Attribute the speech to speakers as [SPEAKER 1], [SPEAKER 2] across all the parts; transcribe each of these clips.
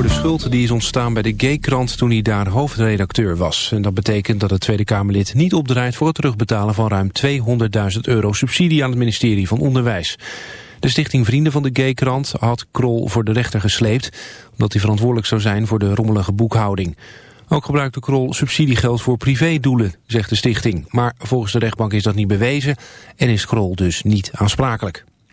[SPEAKER 1] voor de schuld die is ontstaan bij de Gay-krant toen hij daar hoofdredacteur was. En dat betekent dat het Tweede Kamerlid niet opdraait voor het terugbetalen van ruim 200.000 euro subsidie aan het ministerie van Onderwijs. De stichting Vrienden van de Gay-krant had Krol voor de rechter gesleept, omdat hij verantwoordelijk zou zijn voor de rommelige boekhouding. Ook gebruikte Krol subsidiegeld voor privédoelen, zegt de stichting. Maar volgens de rechtbank is dat niet bewezen en is Krol dus niet aansprakelijk.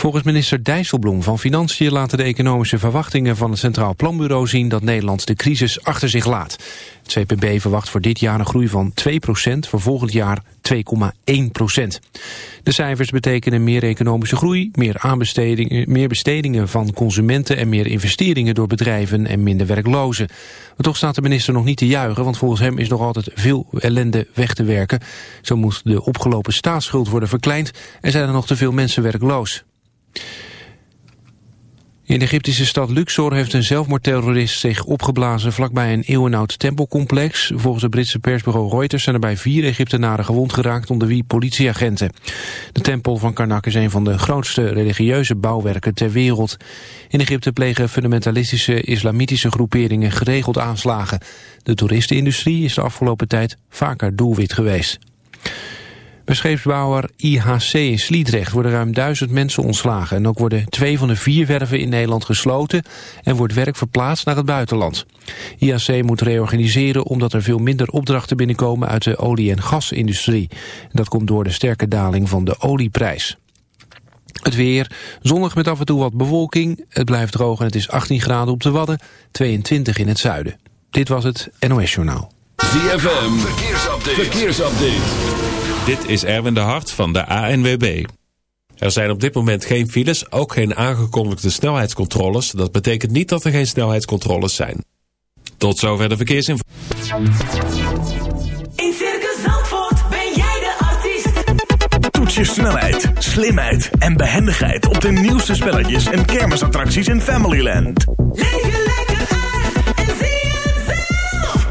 [SPEAKER 1] Volgens minister Dijsselbloem van Financiën laten de economische verwachtingen van het Centraal Planbureau zien dat Nederland de crisis achter zich laat. Het CPB verwacht voor dit jaar een groei van 2%, voor volgend jaar 2,1%. De cijfers betekenen meer economische groei, meer, aanbestedingen, meer bestedingen van consumenten en meer investeringen door bedrijven en minder werklozen. Maar toch staat de minister nog niet te juichen, want volgens hem is nog altijd veel ellende weg te werken. Zo moet de opgelopen staatsschuld worden verkleind en zijn er nog te veel mensen werkloos. In de Egyptische stad Luxor heeft een zelfmoordterrorist zich opgeblazen vlakbij een eeuwenoud tempelcomplex. Volgens het Britse persbureau Reuters zijn er bij vier Egyptenaren gewond geraakt, onder wie politieagenten. De tempel van Karnak is een van de grootste religieuze bouwwerken ter wereld. In Egypte plegen fundamentalistische islamitische groeperingen geregeld aanslagen. De toeristenindustrie is de afgelopen tijd vaker doelwit geweest. Bij scheepsbouwer IHC in Sliedrecht worden ruim duizend mensen ontslagen. En ook worden twee van de vier werven in Nederland gesloten en wordt werk verplaatst naar het buitenland. IHC moet reorganiseren omdat er veel minder opdrachten binnenkomen uit de olie- en gasindustrie. Dat komt door de sterke daling van de olieprijs. Het weer, zonnig met af en toe wat bewolking. Het blijft droog en het is 18 graden op de Wadden, 22 in het zuiden. Dit was het NOS Journaal.
[SPEAKER 2] ZFM, verkeersupdate. verkeersupdate. Dit is Erwin de Hart van de ANWB. Er zijn op dit moment geen files, ook geen aangekondigde snelheidscontroles. Dat betekent niet dat er geen snelheidscontroles zijn. Tot zover de verkeersinformatie.
[SPEAKER 3] In Circus Zandvoort ben jij de artiest.
[SPEAKER 4] Toets je snelheid, slimheid en behendigheid op de nieuwste spelletjes en kermisattracties in Familyland.
[SPEAKER 3] Leef je lekker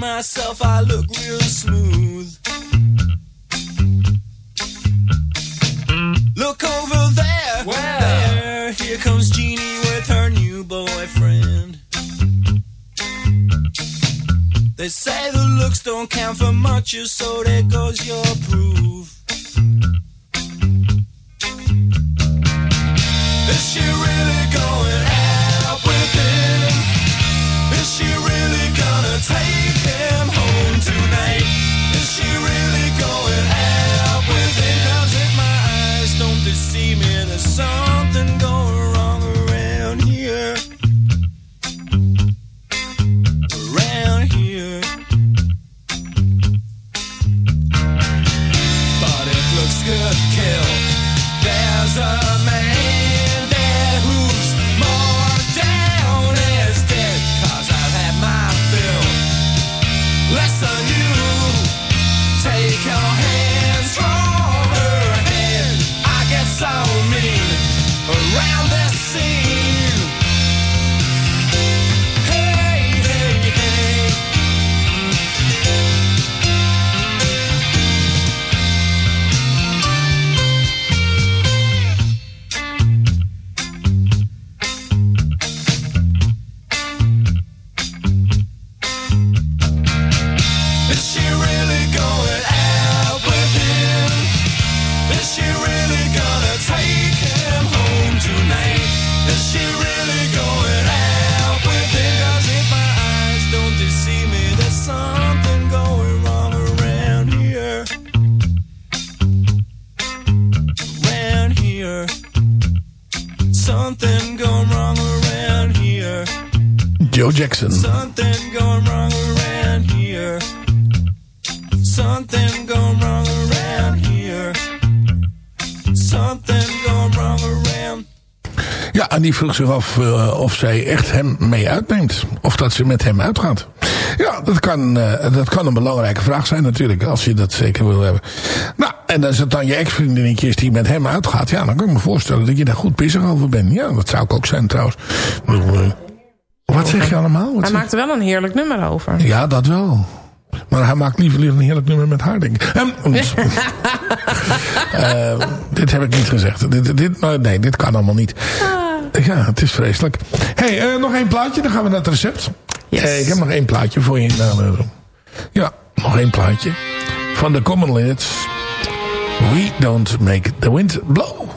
[SPEAKER 5] myself, I look real smooth. Look over there, Where? there. Here comes Jeannie with her new boyfriend. They say the looks don't count for much, so there goes your
[SPEAKER 6] Jackson.
[SPEAKER 5] Something going wrong around here. Something going wrong around here. Something going wrong around.
[SPEAKER 6] Ja, en die vroeg zich af eh, of zij echt hem mee uitneemt. Of dat ze met hem uitgaat. Ja, dat kan, eh, dat kan een belangrijke vraag zijn natuurlijk. Als je dat zeker wil hebben. Nou, en als het dan je ex-vriendinnetje is die met hem uitgaat. Ja, dan kan ik me voorstellen dat je daar goed pissig over bent. Ja, dat zou ik ook zijn trouwens. Wat zeg je allemaal? Wat
[SPEAKER 7] Hij maakt er wel een heerlijk nummer over.
[SPEAKER 6] Ja, dat wel. Maar hij maakt liever een heerlijk nummer met haar, denk ik. Dit heb ik niet gezegd. Dit, dit, nee, dit kan allemaal niet. Ja, het is vreselijk. hey, eh, nog één plaatje, dan gaan we naar het recept. Eh, ik heb nog één plaatje voor je. Nou, ja, nog één plaatje. Van de Common Linnets. We don't make the wind blow.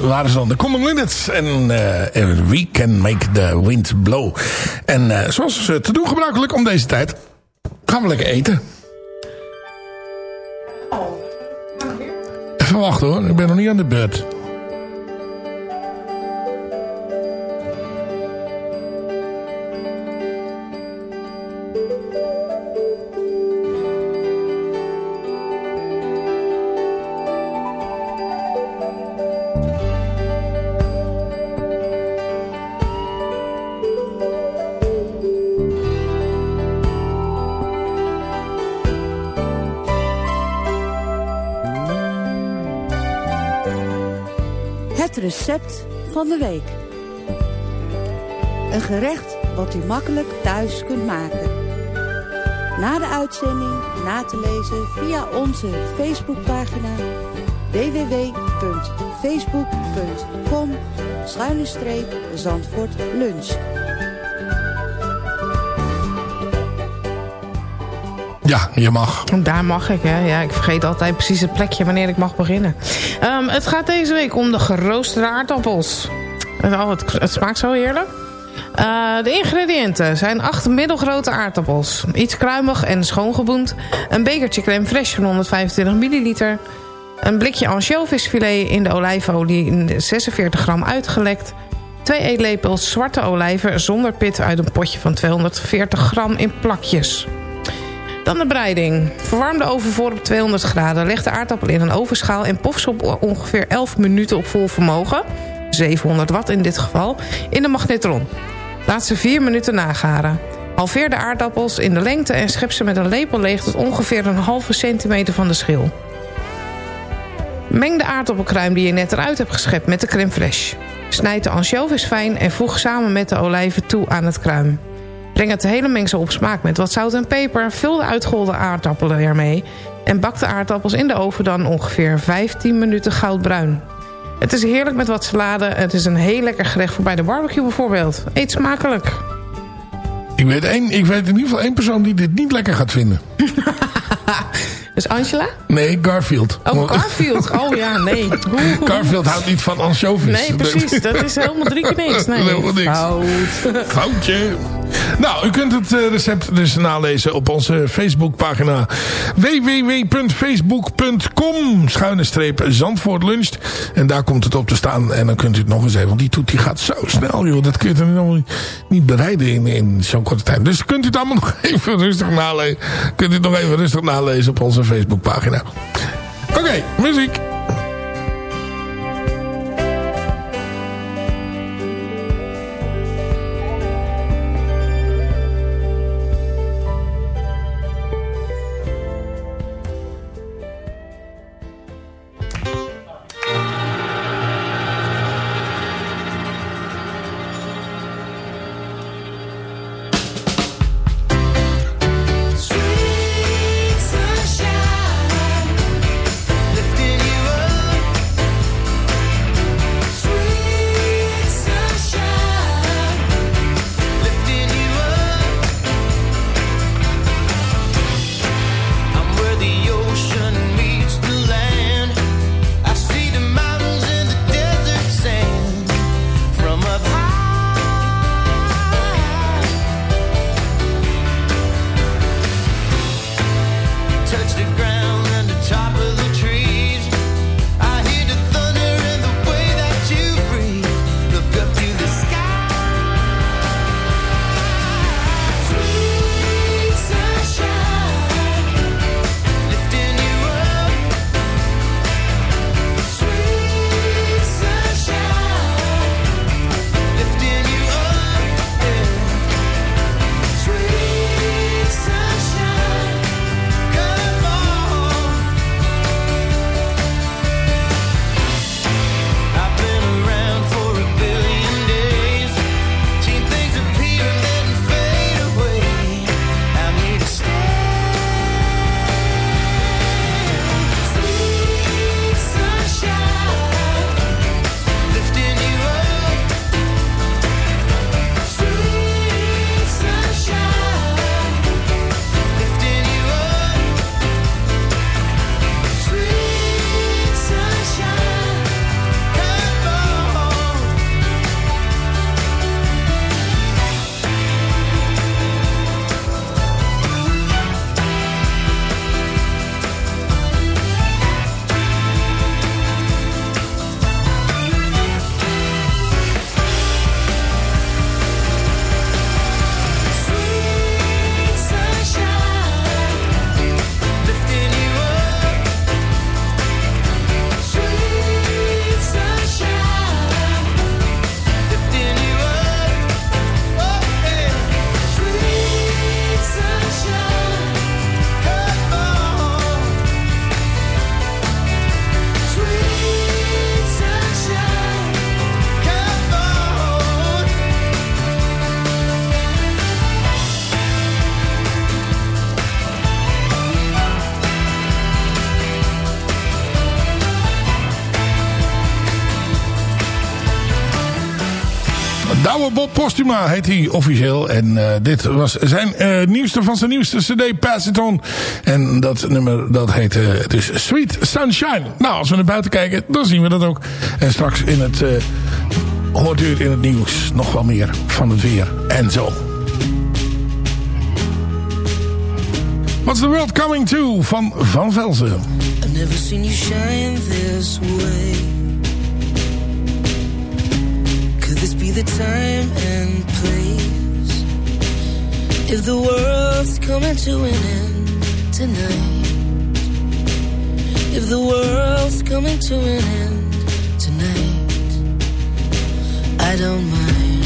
[SPEAKER 6] Waren ze dan de Common Linnets. En eh, en We Can Make the Wind Blow. En eh, zoals eh, te doen gebruikelijk om deze tijd... gaan we lekker eten. Even wachten hoor, ik ben nog niet aan de beurt.
[SPEAKER 8] Recept van de week. Een gerecht wat u makkelijk thuis kunt maken. Na de uitzending na te lezen via onze Facebookpagina www.facebook.com schuine Zandvoort Lunch.
[SPEAKER 9] Ja, je mag.
[SPEAKER 7] Daar mag ik, hè. Ja, ik vergeet altijd precies het plekje wanneer ik mag beginnen. Ehm, het gaat deze week om de geroosterde aardappels. Het, het smaakt zo heerlijk. Eh, de ingrediënten zijn acht middelgrote aardappels. Iets kruimig en schoongeboend. Een bekertje crème fraîche van 125 milliliter. Een blikje ansjovisfilet in de olijfolie in 46 gram uitgelekt. Twee eetlepels zwarte olijven zonder pit uit een potje van 240 gram in plakjes. Dan de bereiding. Verwarm de oven voor op 200 graden. Leg de aardappel in een ovenschaal en pof ze op ongeveer 11 minuten op vol vermogen. 700 watt in dit geval. In de magnetron. Laat ze 4 minuten nagaren. Halveer de aardappels in de lengte en schep ze met een lepel leeg... tot ongeveer een halve centimeter van de schil. Meng de aardappelkruim die je net eruit hebt geschept met de crème fraîche. Snijd de ansjovis fijn en voeg samen met de olijven toe aan het kruim. Breng het hele mengsel op smaak met wat zout en peper. Vul de uitgeholde aardappelen ermee. En bak de aardappels in de oven dan ongeveer 15 minuten goudbruin. Het is heerlijk met wat salade. Het is een heel lekker gerecht voor bij de barbecue bijvoorbeeld. Eet smakelijk.
[SPEAKER 9] Ik weet, één, ik weet in ieder geval één persoon die dit niet lekker gaat vinden.
[SPEAKER 7] Dus Angela?
[SPEAKER 9] Nee, Garfield.
[SPEAKER 7] Oh, Garfield. Oh ja, nee.
[SPEAKER 9] Garfield houdt niet van anchovies.
[SPEAKER 7] Nee, precies. Dat is helemaal drie keer niks. Nee.
[SPEAKER 9] Helemaal niks.
[SPEAKER 7] Fout.
[SPEAKER 9] Foutje. Nou, u kunt het eh, recept dus nalezen op onze Facebookpagina www.facebook.com schuine streep Zandvoort. En daar komt het op te staan. En dan kunt u het nog eens even. Want die toet die gaat zo snel, joh. Dat kun je er nog niet- bereiden in, in zo'n korte tijd. Dus kunt u het allemaal nog even rustig nalezen. Kunt u het nog even rustig nalezen op onze Facebookpagina. Oké, muziek. Bob Postuma heet hij officieel. En eh, dit was zijn eh, nieuwste van zijn nieuwste cd, Pass. En dat nummer, dat heet dus Sweet Sunshine. Nou, als we naar buiten kijken, dan zien we dat ook. En straks in het, hoort u in het nieuws nog wel meer van het weer en zo. What's the World Coming To van Van Velzen.
[SPEAKER 10] I've never seen you shine this way. This be the time and place? If the world's coming to an end tonight. If the world's coming to an end tonight. I don't mind.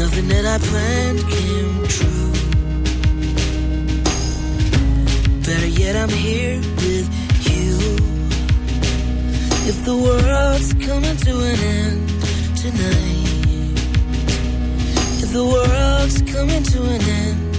[SPEAKER 10] Nothing that I planned came true. Better yet, I'm here with. If the world's coming to an end tonight, if the world's coming to an end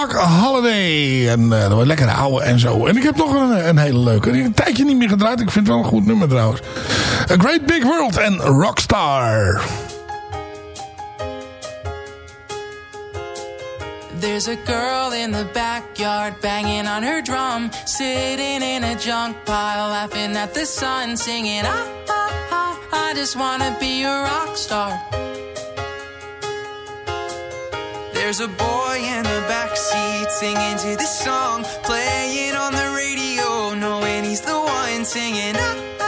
[SPEAKER 11] Doc Holiday.
[SPEAKER 9] En uh, dat was lekker ouwe en zo. En ik heb nog een, een hele leuke. Ik een tijdje niet meer gedraaid. Ik vind het wel een goed nummer trouwens. A Great Big World en Rockstar.
[SPEAKER 12] There's a girl in the backyard banging on her drum, sitting in a junk pile, laughing at the sun, singing, ah, Ha ha, I, I just wanna be a rockstar. seat singing to this song playing on the radio, knowing he's the one singing. I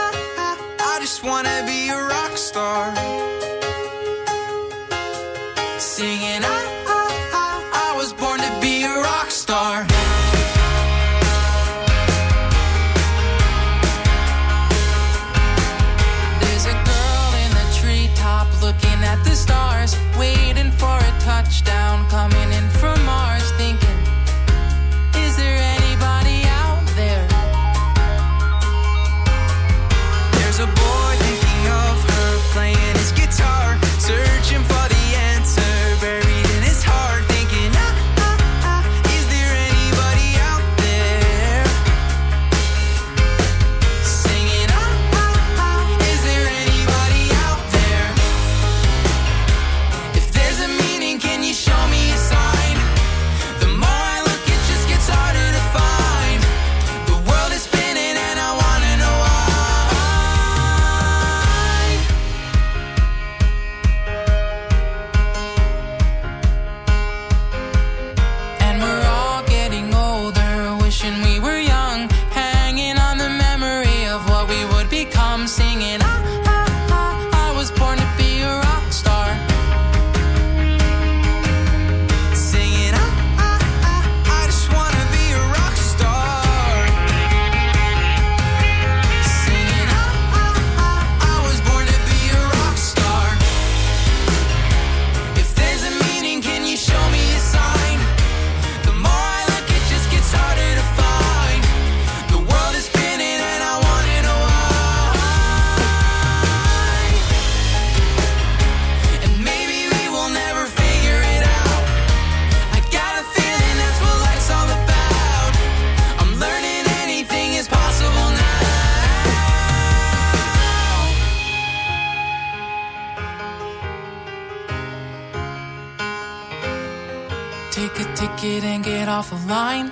[SPEAKER 12] off.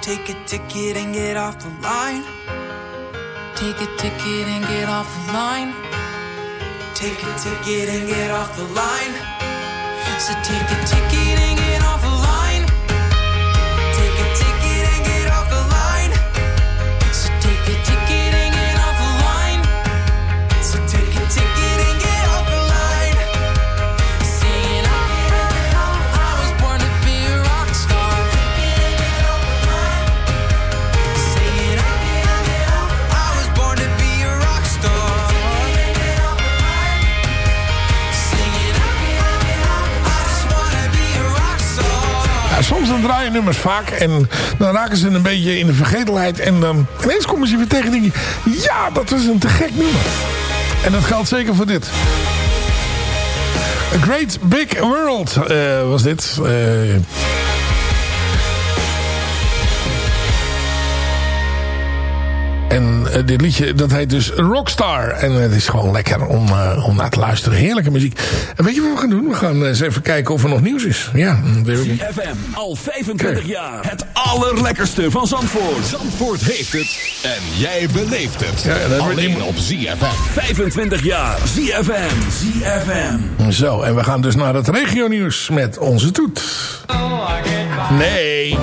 [SPEAKER 12] Take a ticket and get off the line. Take a ticket and get off the line. Take a ticket and get off the line. So take a ticket and get off the line.
[SPEAKER 9] Dan draaien nummers vaak en dan raken ze een beetje in de vergetelheid. En dan ineens komen ze weer tegen je, ja, dat is een te gek nummer. En dat geldt zeker voor dit. A Great Big World eh, was dit. Eh, En eh, dit liedje, dat heet dus Rockstar. En het is gewoon lekker om, eh, om naar te luisteren. Heerlijke muziek. En weet je wat we gaan doen? We gaan eens even kijken of er nog nieuws is. Ja, weer ook.
[SPEAKER 4] FM al 25 jaar. Het allerlekkerste van Zandvoort. Zandvoort heeft het. En jij beleeft het.
[SPEAKER 9] Ja, dat
[SPEAKER 4] Alleen op ZFM. 25 jaar. ZFM. ZFM.
[SPEAKER 9] Zo, en we gaan dus naar het regionieuws met onze toet. Nee,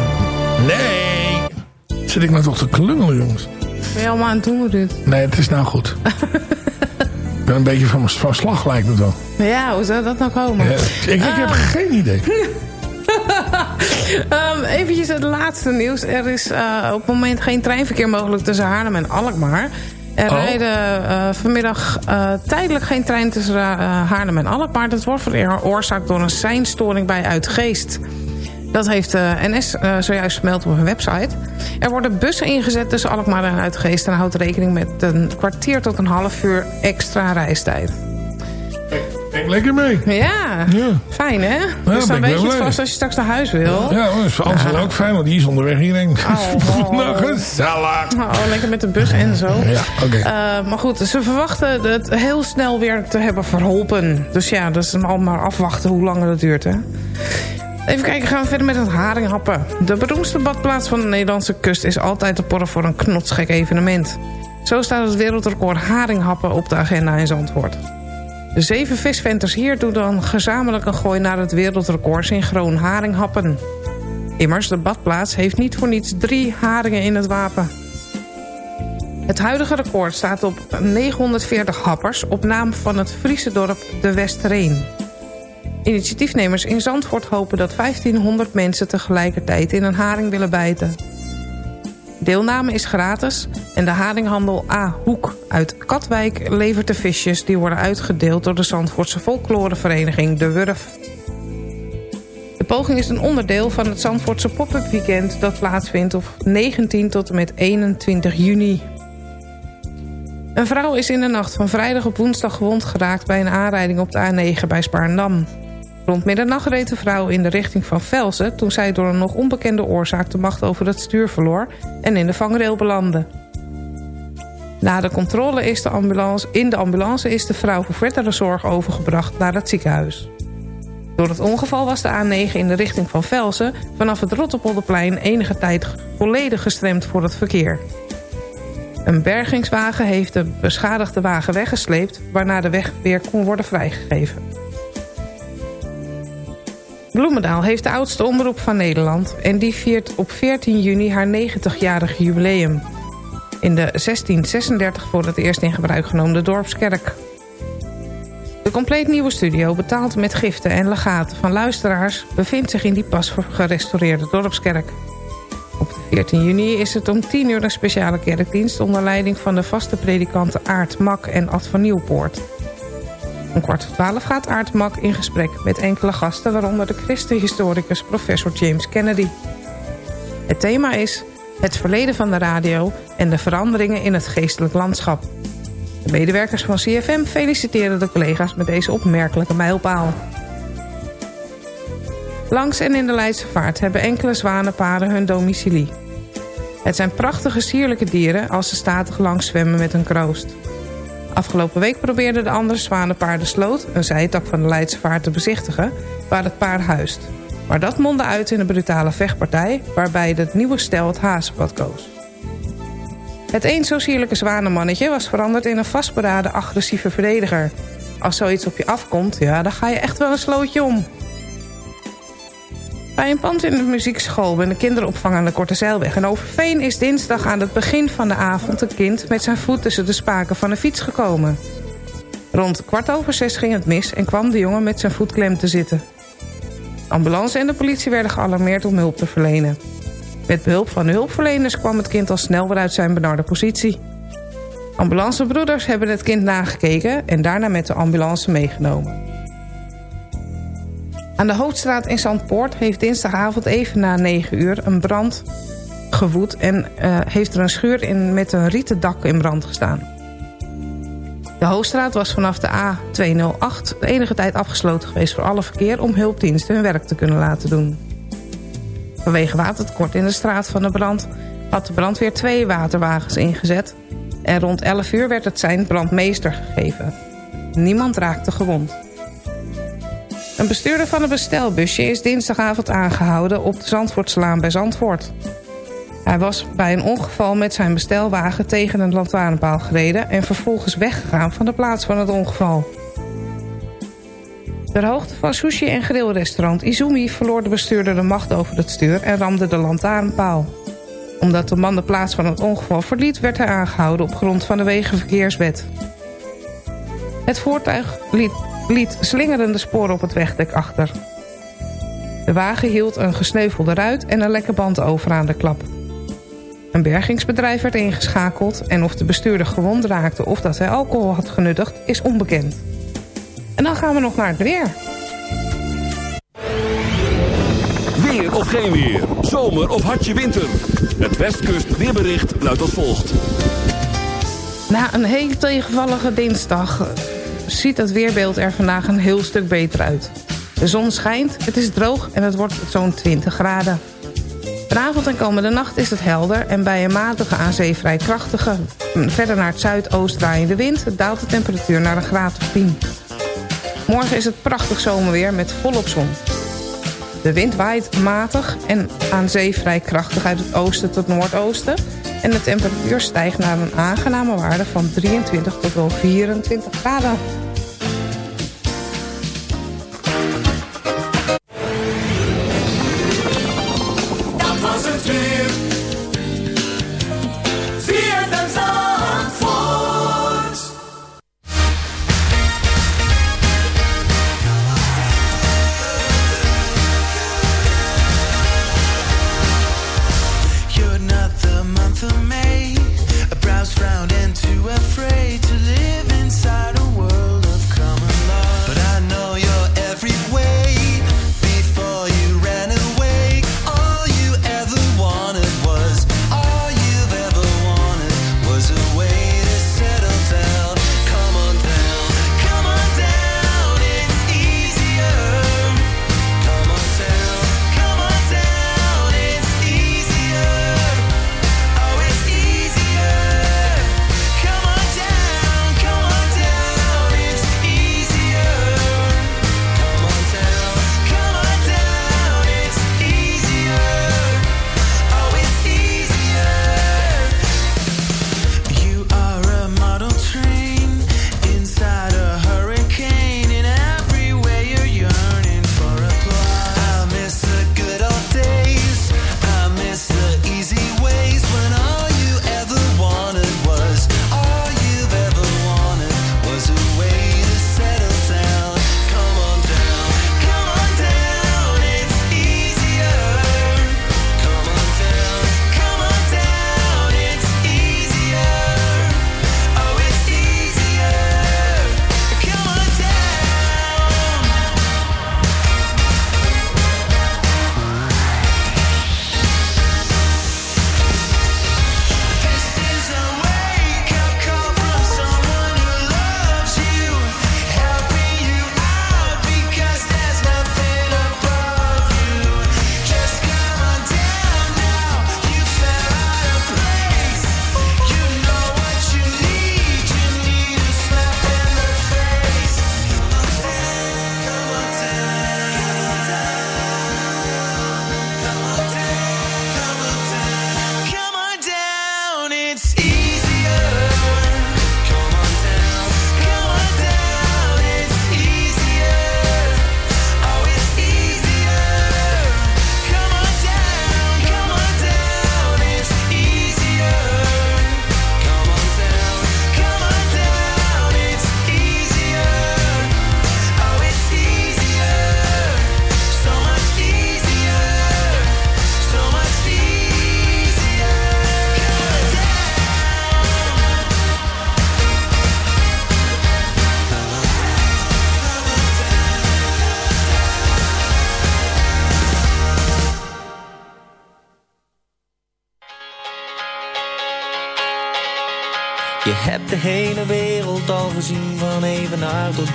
[SPEAKER 9] nee. Zit ik nou toch te klungelen, jongens?
[SPEAKER 7] Ben je allemaal aan het doen, Ruud?
[SPEAKER 9] Nee, het is nou goed. ik ben een beetje van, van slag, lijkt het wel.
[SPEAKER 7] Ja, hoe zou dat nou komen?
[SPEAKER 9] Ja, ik, ik heb geen idee.
[SPEAKER 7] Ehm, eventjes het laatste nieuws. Er is eh, op het moment geen treinverkeer mogelijk tussen Haarlem en Alkmaar. Er
[SPEAKER 9] Oh.
[SPEAKER 7] rijden eh, vanmiddag eh, tijdelijk geen trein tussen Haarlem en Alkmaar. Dat wordt veroorzaakt door een seinstoring bij Uitgeest. Dat heeft de NS eh, zojuist vermeld op hun website. Er worden bussen ingezet tussen Alkmaar en Uitgeest... en houdt rekening met een kwartier tot een half uur extra reistijd.
[SPEAKER 9] Kijk lekker mee.
[SPEAKER 7] Ja, fijn hè? dus
[SPEAKER 9] ben
[SPEAKER 7] dan
[SPEAKER 9] ik
[SPEAKER 7] weet
[SPEAKER 9] wel
[SPEAKER 7] je het vast als je straks naar huis wil.
[SPEAKER 9] Ja, dat is voor Ansel ook fijn, want die is onderweg hierheen.
[SPEAKER 7] Oh.
[SPEAKER 9] nou, gezellig.
[SPEAKER 7] Oh, lekker met de bus en zo.
[SPEAKER 9] Ja, oké.
[SPEAKER 7] Eh, maar goed, ze verwachten het heel snel weer te hebben verholpen. Dus ja, dat is al maar afwachten hoe lang dat duurt, hè. Even kijken, gaan we verder met het haringhappen. De beroemdste badplaats van de Nederlandse kust... is altijd te porren voor een knotsgek evenement. Zo staat het wereldrecord haringhappen op de agenda in Zandvoort. De zeven visventers hier doen dan gezamenlijk een gooi naar het wereldrecord... synchroon haringhappen. Immers, de badplaats heeft niet voor niets drie haringen in het wapen. Het huidige record staat op 940 happers... op naam van het Friese dorp De Westereen. Initiatiefnemers in Zandvoort hopen dat 1500 mensen tegelijkertijd in een haring willen bijten. Deelname is gratis en de haringhandel A. Hoek uit Katwijk levert de visjes... die worden uitgedeeld door de Zandvoortse folklorevereniging De Wurf. De poging is een onderdeel van het Zandvoortse pop-up weekend... dat plaatsvindt op 19 tot en met 21 juni. Een vrouw is in de nacht van vrijdag op woensdag gewond geraakt... bij een aanrijding op de A9 bij Spaarndam. Rond middernacht reed de vrouw in de richting van Velsen... toen zij door een nog onbekende oorzaak de macht over het stuur verloor... en in de vangrail belandde. Na de controle is de ambulance, in de ambulance is de vrouw voor verdere zorg overgebracht naar het ziekenhuis. Door het ongeval was de A9 in de richting van Velsen... vanaf het Rotterpolderplein enige tijd volledig gestremd voor het verkeer. Een bergingswagen heeft de beschadigde wagen weggesleept... waarna de weg weer kon worden vrijgegeven. Bloemendaal heeft de oudste omroep van Nederland... en die viert op 14 juni haar 90-jarig jubileum. In de 1636 voor het eerst in gebruik genomen dorpskerk. De compleet nieuwe studio, betaald met giften en legaten van luisteraars... bevindt zich in die pas gerestaureerde dorpskerk. Op 14 juni is het om 10 uur een speciale kerkdienst... onder leiding van de vaste predikanten Aart Mak en Ad van Nieuwpoort. Om kwart voor twaalf gaat Aart Mak in gesprek met enkele gasten... waaronder de christenhistoricus professor James Kennedy. Het thema is het verleden van de radio... en de veranderingen in het geestelijk landschap. De medewerkers van CFM feliciteren de collega's met deze opmerkelijke mijlpaal. Langs en in de Leidse Vaart hebben enkele zwanenparen hun domicilie. Het zijn prachtige sierlijke dieren als ze statig langs zwemmen met een kroost. Afgelopen week probeerde de andere zwanenpaar de sloot... een zijtak van de Leidse Vaart te bezichtigen, waar het paar huist. Maar dat mondde uit in een brutale vechtpartij... waarbij het nieuwe stel het hazenpad koos. Het eens zo sierlijke zwanenmannetje was veranderd in een vastberaden agressieve verdediger. Als zoiets op je afkomt, ja, dan ga je echt wel een slootje om. Bij een pand in de muziekschool bij de kinderopvang aan de Korte Zeilweg in Overveen... is dinsdag aan het begin van de avond een kind met zijn voet tussen de spaken van een fiets gekomen. Rond kwart over zes ging het mis en kwam de jongen met zijn voet klem te zitten. Ambulance en de politie werden gealarmeerd om hulp te verlenen. Met behulp van de hulpverleners kwam het kind al snel weer uit zijn benarde positie. Ambulancebroeders hebben het kind nagekeken en daarna met de ambulance meegenomen. Aan de Hoofdstraat in Zandpoort heeft dinsdagavond even na 9 uur een brand gewoed... en eh, heeft er een schuur in, met een rieten dak in brand gestaan. De Hoofdstraat was vanaf de A208 de enige tijd afgesloten geweest voor alle verkeer... om hulpdiensten hun werk te kunnen laten doen. Vanwege watertekort in de straat van de brand had de brandweer twee waterwagens ingezet... en rond 11 uur werd het zijn brandmeester gegeven. Niemand raakte gewond. Een bestuurder van een bestelbusje is dinsdagavond aangehouden op de Zandvoortslaan bij Zandvoort. Hij was bij een ongeval met zijn bestelwagen tegen een lantaarnpaal gereden... en vervolgens weggegaan van de plaats van het ongeval. Ter hoogte van sushi- en grillrestaurant Izumi verloor de bestuurder de macht over het stuur... en ramde de lantaarnpaal. Omdat de man de plaats van het ongeval verliet... werd hij aangehouden op grond van de Wegenverkeerswet. Het voertuig liet, liet slingerende sporen op het wegdek achter. De wagen hield een gesneuvelde ruit en een lekke band over aan de klap. Een bergingsbedrijf werd ingeschakeld... en of de bestuurder gewond raakte of dat hij alcohol had genuttigd... is onbekend. En dan gaan we nog naar het weer.
[SPEAKER 13] Weer of geen weer. Zomer of hartje winter. Het Westkust weerbericht luidt als volgt.
[SPEAKER 7] Na een heel tegenvallige dinsdag ziet het weerbeeld er vandaag een heel stuk beter uit. De zon schijnt, het is droog en het wordt zo'n 20 graden. Vanavond en komende nacht is het helder en bij een matige aan zee vrij krachtige... mm, verder naar het zuidoost draaiende wind daalt de temperatuur naar een graad of 10. Morgen is het prachtig zomerweer met volop zon. De wind waait matig en aan zee vrij krachtig uit het oosten tot noordoosten... en de temperatuur stijgt naar een aangename waarde van 23 tot wel 24 graden.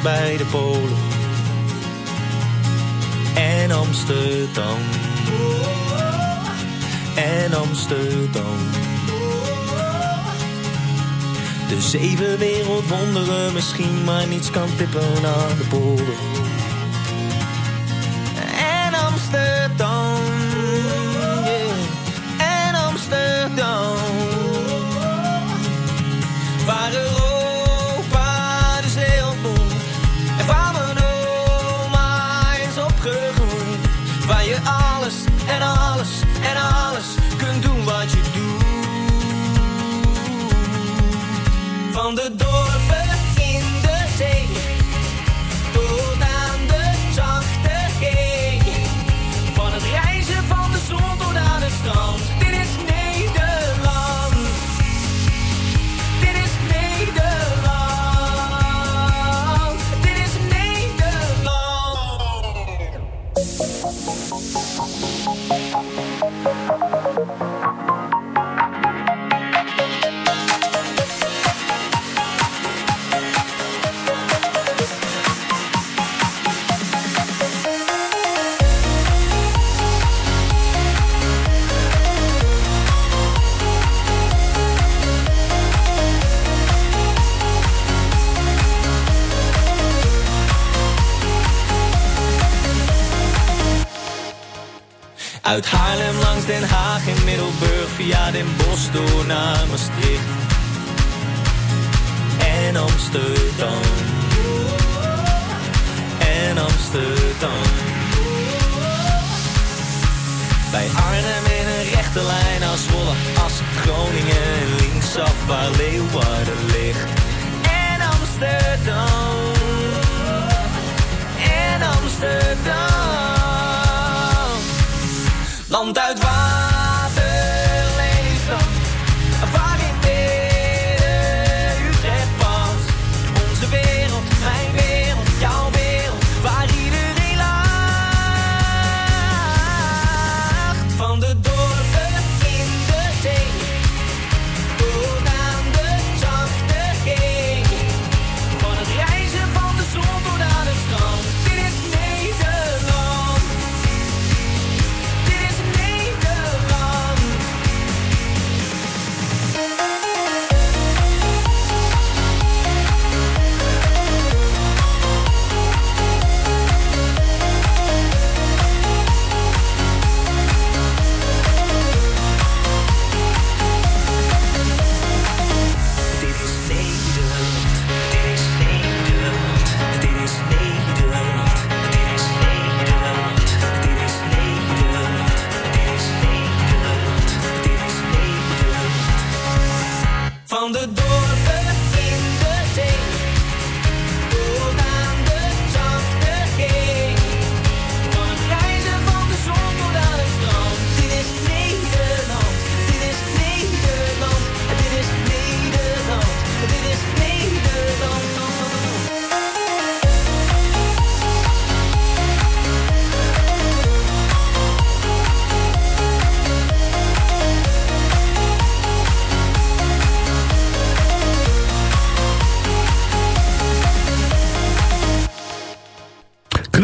[SPEAKER 14] Bij de Polen. En Amsterdam. En Amsterdam. De zeven wereldwonderen misschien, maar niets kan tippen aan de polen. Den Haag in Middelburg via Den Bosch door naar Maastricht en Amsterdam en Amsterdam. Bij Arnhem in een rechte lijn als Zwolle, als Groningen en linksaf waar Leeuwarden ligt en Amsterdam en Amsterdam. Land uit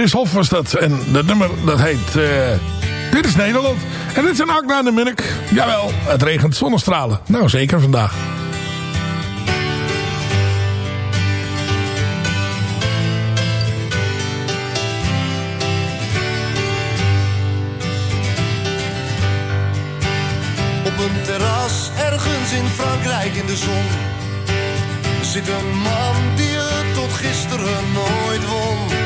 [SPEAKER 9] Chris was dat. En dat nummer dat heet... eh, dit is Nederland. En dit zijn en de Munnik. Jawel, het regent zonnestralen. Nou, zeker vandaag.
[SPEAKER 15] Op een terras ergens in Frankrijk in de zon zit een man die het tot gisteren nooit won.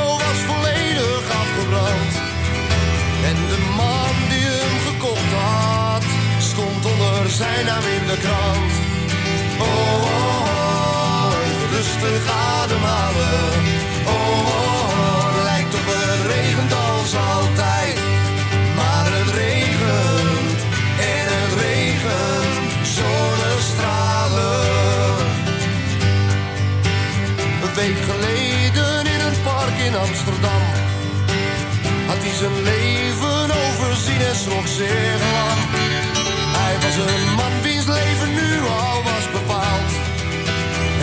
[SPEAKER 15] zijn naam in de krant. Oh, oh, oh, oh even rustig ademhalen. Oh, oh, oh, oh lijkt op het
[SPEAKER 16] regent als altijd. Maar het regent en het regent zonnestralen. Een week geleden in een park in Amsterdam had hij zijn leven overzien en schrok zeer lang. Hij was een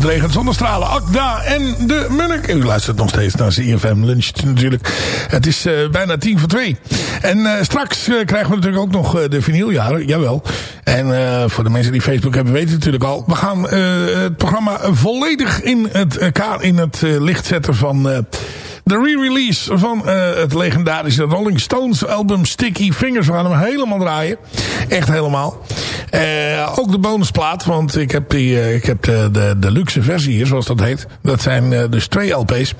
[SPEAKER 15] Het regent zonnestralen,
[SPEAKER 9] Akda en de Munnik. U luistert nog steeds naar CFM Lunch natuurlijk. Het is eh, bijna tien voor twee. En eh, straks eh, krijgen we natuurlijk ook nog de vinyljaren. Jawel. En voor de mensen die Facebook hebben weten natuurlijk al. We gaan het programma volledig in het, in het licht zetten van... de re-release van het legendarische Rolling Stones album Sticky Fingers. We gaan hem helemaal draaien. Echt helemaal. Eh, ook de bonusplaat, want ik heb, die, eh, ik heb de, de, de luxe versie hier, zoals dat heet. Dat zijn eh, dus twee LP's.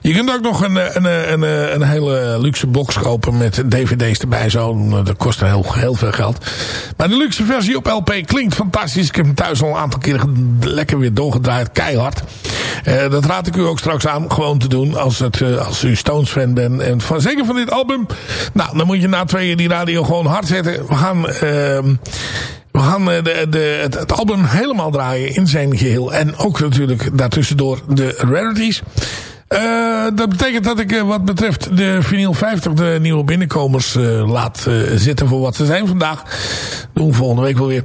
[SPEAKER 9] Je kunt ook nog een, een, een, een, hele luxe box kopen met dvd's erbij. Zo. Dat kost heel, heel veel geld. Maar de luxe versie op LP klinkt fantastisch. Ik heb hem thuis al een aantal keer lekker weer doorgedraaid. Keihard. Dat raad ik u ook straks aan gewoon te doen als, het, als u Stones fan bent. En van, zeker van dit album. Nou, dan moet je na tweeën die radio gewoon hard zetten. We gaan... we gaan eh, de, het, album helemaal draaien in zijn geheel. En ook natuurlijk daartussendoor de rarities. Eh, dat betekent dat ik eh, wat betreft de vinyl 50 de nieuwe binnenkomers laat zitten voor wat ze zijn vandaag. Doen we volgende week wel weer.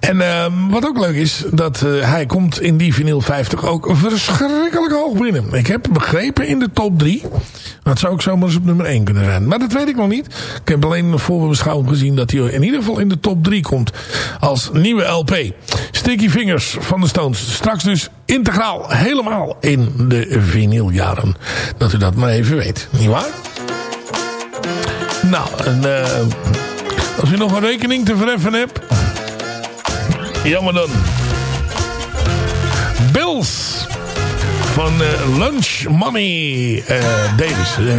[SPEAKER 9] En ehm, wat ook leuk is, dat eh, hij komt in die vinyl 50 ook verschrikkelijk hoog binnen. Ik heb begrepen in de top 3. Dat zou ook zomaar eens op nummer 1 kunnen zijn. Maar dat weet ik nog niet. Ik heb alleen een voorbeschouwing gezien dat hij in ieder geval in de top 3 komt. Als nieuwe LP. Sticky Fingers van de Stones. Straks dus integraal helemaal in de vinyljaren. Dat u dat maar even weet. Niet waar? Nou, en, eh, als u nog een rekening te verheffen hebt... Jammer dan. Bills van eh, Lunch Money eh, Davis. Eh,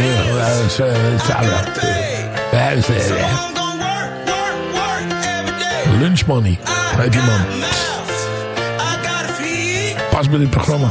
[SPEAKER 9] ja. Lunch Money, heet die man. Pas bij dit programma.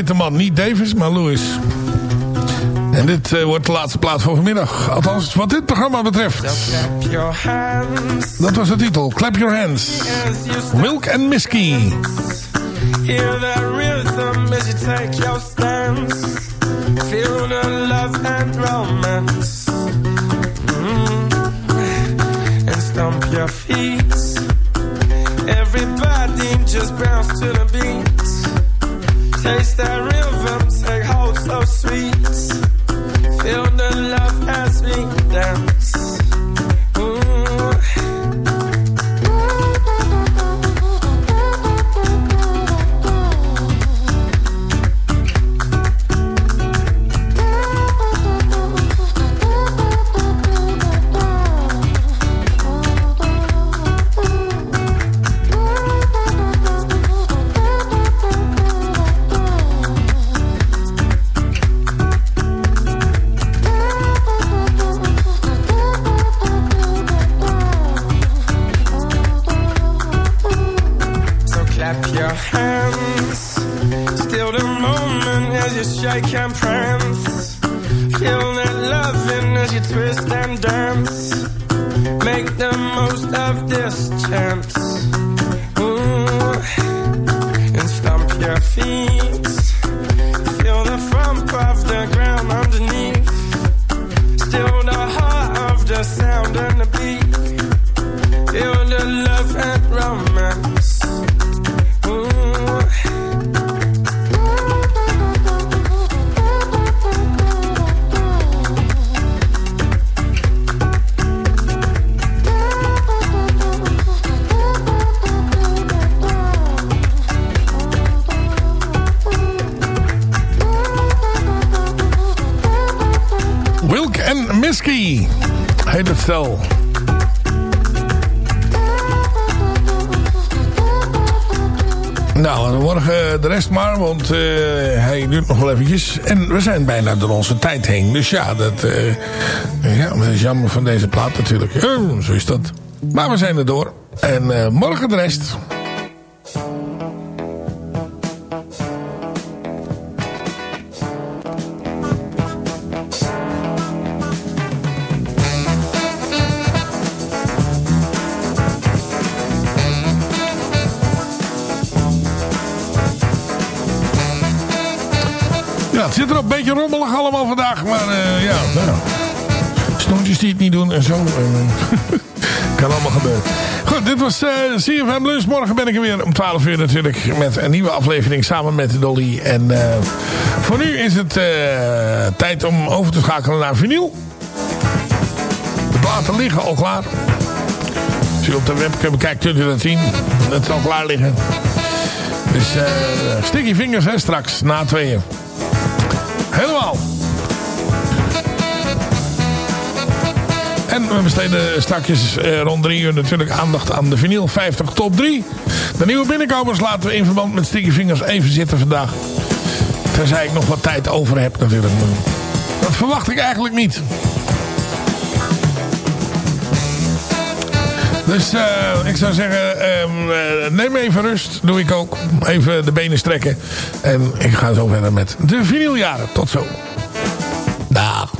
[SPEAKER 9] Heet de man. Niet Davis, maar Lewis. En dit eh, wordt de laatste plaat voor vanmiddag. Althans, wat dit programma betreft. Dat was de titel. Clap Your Hands. Milk and Misky.
[SPEAKER 15] Hear that rhythm as you take your stance. Feel the love and romance. Mm. And stomp your feet. Everybody just bounce to the beat.
[SPEAKER 9] Bijna door onze tijd heen. Dus ja, dat, eh, ja, dat is jammer van deze plaat natuurlijk. Zo is dat. Maar we zijn er door. En eh, morgen de rest. Ja, het zit er een beetje rommelig allemaal vandaag. Maar eh, ja, nou, die het niet doen en zo. eh, kan allemaal gebeuren. Goed, dit was eh CFM Lunch. Morgen ben ik er weer om 12 uur natuurlijk. Met een nieuwe aflevering samen met Dolly. En voor nu is het tijd om over te schakelen naar vinyl. De platen liggen al klaar. Als u op de webcam kijkt, kunt u dat zien. Het zal klaar liggen. Dus eh sticky vingers hè, straks, na tweeën. We besteden straks eh, rond drie uur natuurlijk aandacht aan de vinyl 50 top 3. De nieuwe binnenkomers laten we in verband met Sticky Fingers even zitten vandaag. Tenzij ik nog wat tijd over heb natuurlijk. Dat verwacht ik eigenlijk niet. Dus eh, ik zou zeggen, ehm, eh, neem even rust. Doe ik ook. Even de benen strekken. En ik ga zo verder met de vinyljaren. Tot zo. Dag.